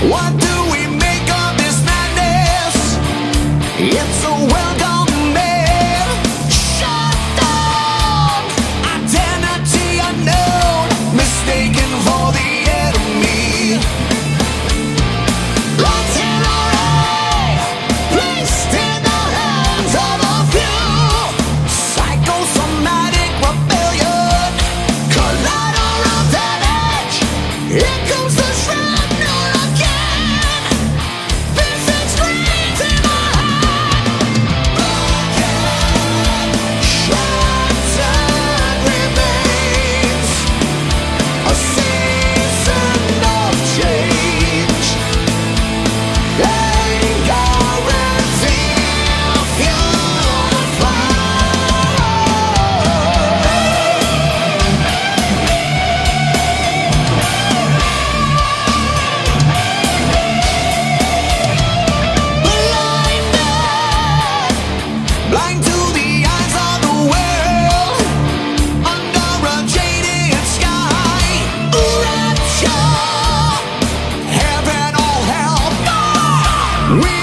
What We